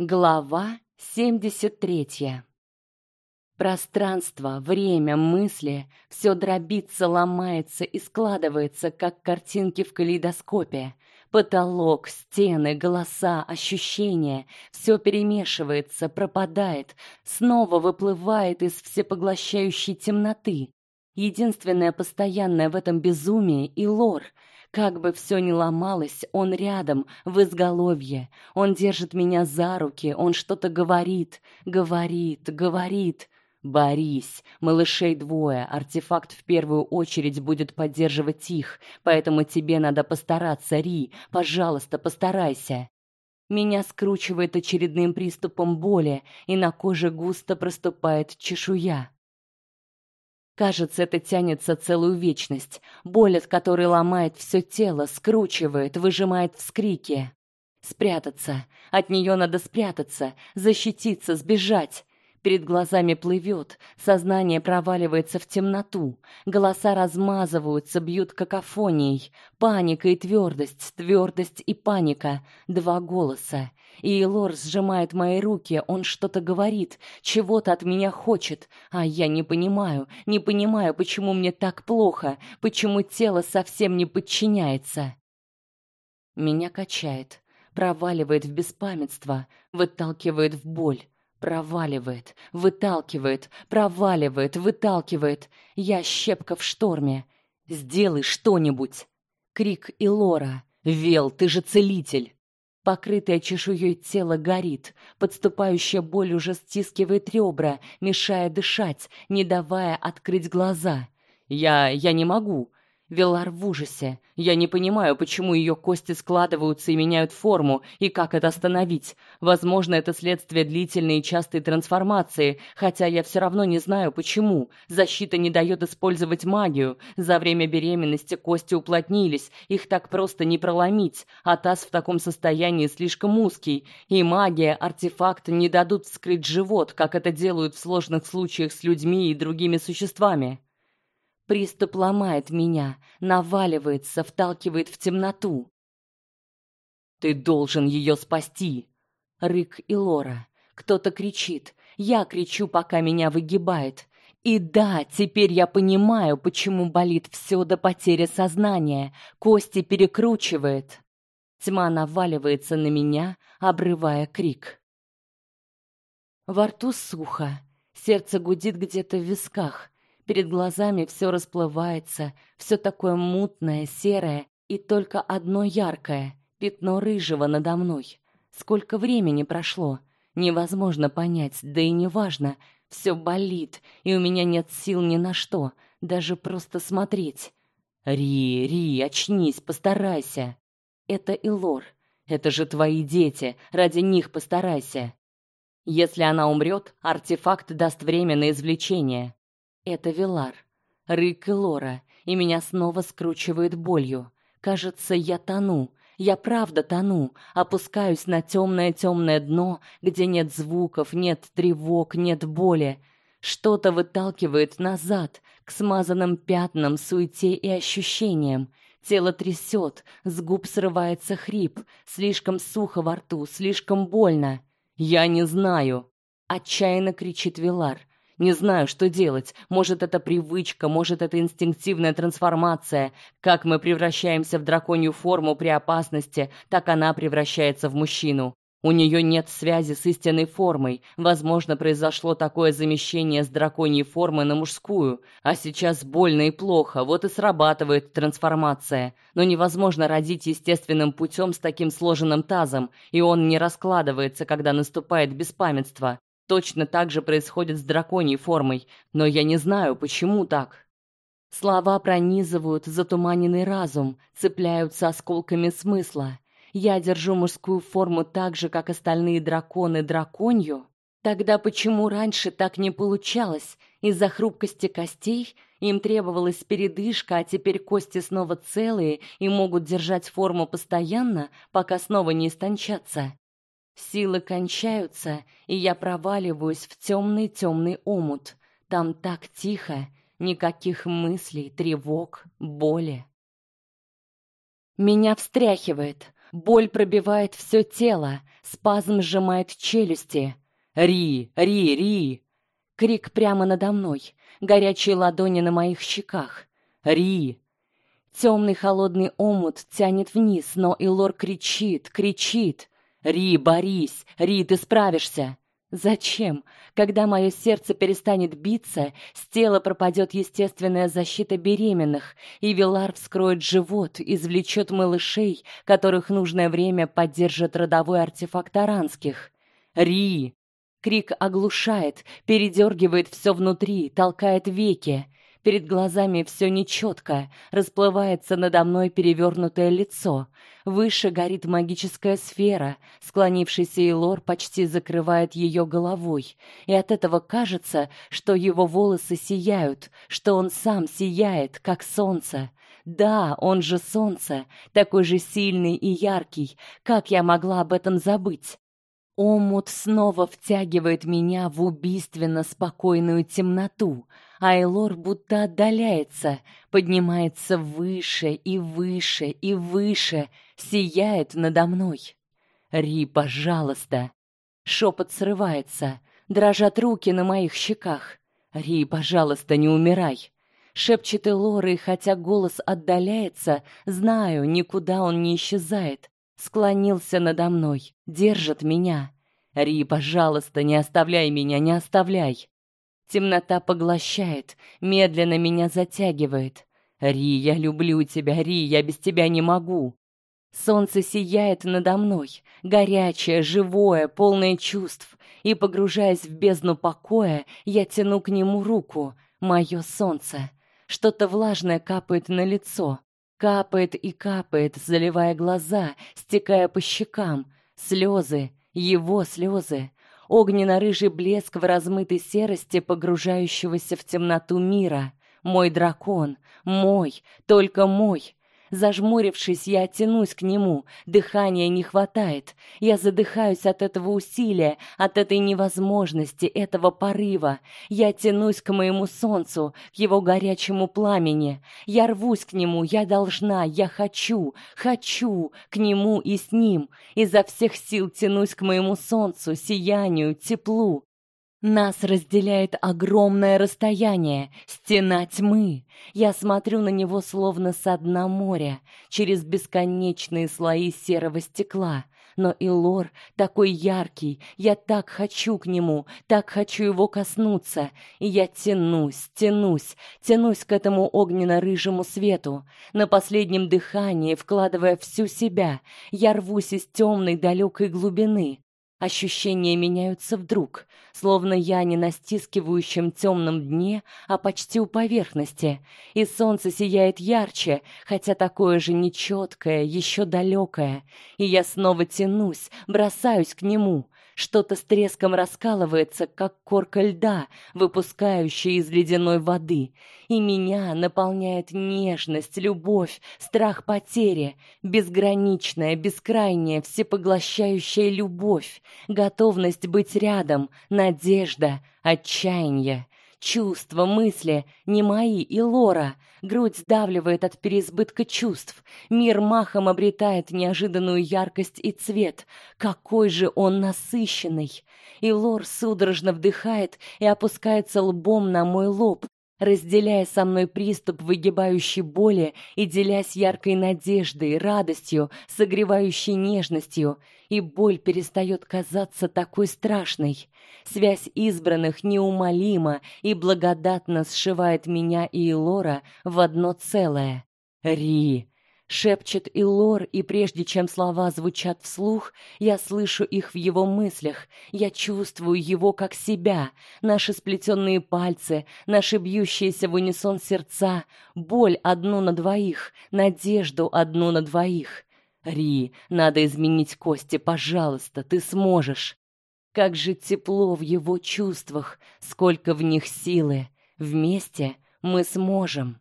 Глава 73. Пространство, время, мысли все дробится, ломается и складывается, как картинки в калейдоскопе. Потолок, стены, голоса, ощущения все перемешивается, пропадает, снова выплывает из всепоглощающей темноты. Единственное постоянное в этом безумии и лор — как бы все ни ломалось, он рядом, в изголовье. Он держит меня за руки, он что-то говорит, говорит, говорит. Борись, малышей двое, артефакт в первую очередь будет поддерживать их, поэтому тебе надо постараться, Ри, пожалуйста, постарайся. Меня скручивает очередным приступом боли, и на коже густо проступает чешуя. Кажется, это тянется целую вечность. Боль, от которой ломает все тело, скручивает, выжимает вскрики. Спрятаться. От нее надо спрятаться, защититься, сбежать. Перед глазами плывет, сознание проваливается в темноту, голоса размазываются, бьют какофонией, паника и твердость, твердость и паника, два голоса. И Лор сжимает мои руки, он что-то говорит, чего-то от меня хочет, а я не понимаю, не понимаю, почему мне так плохо, почему тело совсем не подчиняется. Меня качает, проваливает в беспамятство, выталкивает в боль. Проваливает, выталкивает, проваливает, выталкивает. Я щепка в шторме. Сделай что-нибудь. Крик и Лора. Вел, ты же целитель. Покрытое чешуей тело горит, подступающая боль уже стискивает ребра, мешая дышать, не давая открыть глаза. Я я не могу. Велар в ужасе. Я не понимаю, почему ее кости складываются и меняют форму, и как это остановить. Возможно, это следствие длительной и частой трансформации, хотя я все равно не знаю почему. Защита не дает использовать магию. За время беременности кости уплотнились, их так просто не проломить, а таз в таком состоянии слишком узкий, и магия, артефакт не дадут вскрыть живот, как это делают в сложных случаях с людьми и другими существами. Приступ ломает меня, наваливается, вталкивает в темноту. Ты должен ее спасти. Рык и Лора. Кто-то кричит. Я кричу, пока меня выгибает. И да, теперь я понимаю, почему болит все до потери сознания. Кости перекручивает. Тьма наваливается на меня, обрывая крик. Во рту сухо, сердце гудит где-то в висках. Перед глазами все расплывается, все такое мутное, серое, и только одно яркое пятно рыжего надо мной. Сколько времени прошло, невозможно понять, да и неважно. Все болит, и у меня нет сил ни на что, даже просто смотреть. Ри, Ри, очнись, постарайся. Это Илор. Это же твои дети, ради них постарайся. Если она умрет, артефакт даст время на извлечение. Это Вилар. Рык и Лора, и меня снова скручивает болью. Кажется, я тону. Я правда тону, опускаюсь на темное-темное дно, где нет звуков, нет тревог, нет боли. Что-то выталкивает назад, к смазанным пятнам, суете и ощущениям. Тело трясет, с губ срывается хрип, слишком сухо во рту, слишком больно. Я не знаю, отчаянно кричит Вилар. Не знаю, что делать. Может, это привычка, может, это инстинктивная трансформация. Как мы превращаемся в драконью форму при опасности, так она превращается в мужчину. У нее нет связи с истинной формой. Возможно, произошло такое замещение с драконьей формы на мужскую, а сейчас больно и плохо. Вот и срабатывает трансформация. Но невозможно родить естественным путем с таким сложенным тазом, и он не раскладывается, когда наступает беспамятство. Точно так же происходит с драконьей формой, но я не знаю, почему так. Слова пронизывают затуманенный разум, цепляются осколками смысла. Я держу мужскую форму так же, как остальные драконы драконью. Тогда почему раньше так не получалось? Из-за хрупкости костей им требовалась передышка, а теперь кости снова целые и могут держать форму постоянно, пока снова не истончатся. Силы кончаются, и я проваливаюсь в темный-темный омут. Там так тихо, никаких мыслей, тревог, боли. Меня встряхивает. Боль пробивает все тело, спазм сжимает челюсти. Ри, ри, ри. Крик прямо надо мной, горячие ладони на моих щеках. Ри. Темный холодный омут тянет вниз, но Илор кричит, кричит. Ри, борись, Ри, ты справишься. Зачем? Когда мое сердце перестанет биться, с тела пропадет естественная защита беременных, и Вилар вскроет живот, извлечет малышей, которых нужное время поддержит родовой артефакт аранских. Ри! Крик оглушает, передергивает все внутри, толкает веки. Перед глазами все нечетко, расплывается надо мной перевернутое лицо. Выше горит магическая сфера, склонившийся Илор почти закрывает ее головой, и от этого кажется, что его волосы сияют, что он сам сияет, как солнце. Да, он же солнце, такой же сильный и яркий. Как я могла об этом забыть? Омут снова втягивает меня в убийственно спокойную темноту. Айлор будто отдаляется, поднимается выше и выше и выше, сияет надо мной. Ри, пожалуйста. Шепот срывается, дрожат руки на моих щеках. Ри, пожалуйста, не умирай. Шепчет Элор, и хотя голос отдаляется, знаю, никуда он не исчезает склонился надо мной, держит меня. Ри, пожалуйста, не оставляй меня, не оставляй. Темнота поглощает, медленно меня затягивает. Ри, я люблю тебя, Ри, я без тебя не могу. Солнце сияет надо мной, горячее, живое, полное чувств, и погружаясь в бездну покоя, я тяну к нему руку, мое солнце. Что-то влажное капает на лицо, Капает и капает, заливая глаза, стекая по щекам. Слезы, его слезы. Огненно-рыжий блеск в размытой серости погружающегося в темноту мира. Мой дракон, мой, только мой. Зажмурившись, я тянусь к нему. Дыхания не хватает. Я задыхаюсь от этого усилия, от этой невозможности, этого порыва. Я тянусь к моему солнцу, к его горячему пламени. Я рвусь к нему, я должна, я хочу, хочу к нему и с ним. Изо всех сил тянусь к моему солнцу, сиянию, теплу. Нас разделяет огромное расстояние, стена тьмы. Я смотрю на него словно с дна моря, через бесконечные слои серого стекла. Но Илор такой яркий, я так хочу к нему, так хочу его коснуться, и я тянусь, тянусь, тянусь к этому огненно-рыжему свету. На последнем дыхании, вкладывая всю себя, я рвусь из темной далекой глубины. Ощущения меняются вдруг, словно я не на стискивающем темном дне, а почти у поверхности, и солнце сияет ярче, хотя такое же нечеткое, еще далекое, и я снова тянусь, бросаюсь к нему, что-то с треском раскалывается, как корка льда, выпускающая из ледяной воды, и меня наполняет нежность, любовь, страх потери, безграничная, бескрайняя, всепоглощающая любовь, готовность быть рядом, надежда, отчаяние. Чувства, мысли не мои и Лора. Грудь сдавливает от переизбытка чувств. Мир махом обретает неожиданную яркость и цвет. Какой же он насыщенный! И Лор судорожно вдыхает и опускается лбом на мой лоб, разделяя со мной приступ выгибающей боли и делясь яркой надеждой, радостью, согревающей нежностью, и боль перестает казаться такой страшной. Связь избранных неумолима и благодатно сшивает меня и Лора в одно целое. Ри, шепчет Илор, и прежде чем слова звучат вслух, я слышу их в его мыслях. Я чувствую его как себя, наши сплетенные пальцы, наши бьющиеся в унисон сердца, боль одну на двоих, надежду одну на двоих. Ри, надо изменить кости, пожалуйста, ты сможешь. Как же тепло в его чувствах, сколько в них силы. Вместе мы сможем.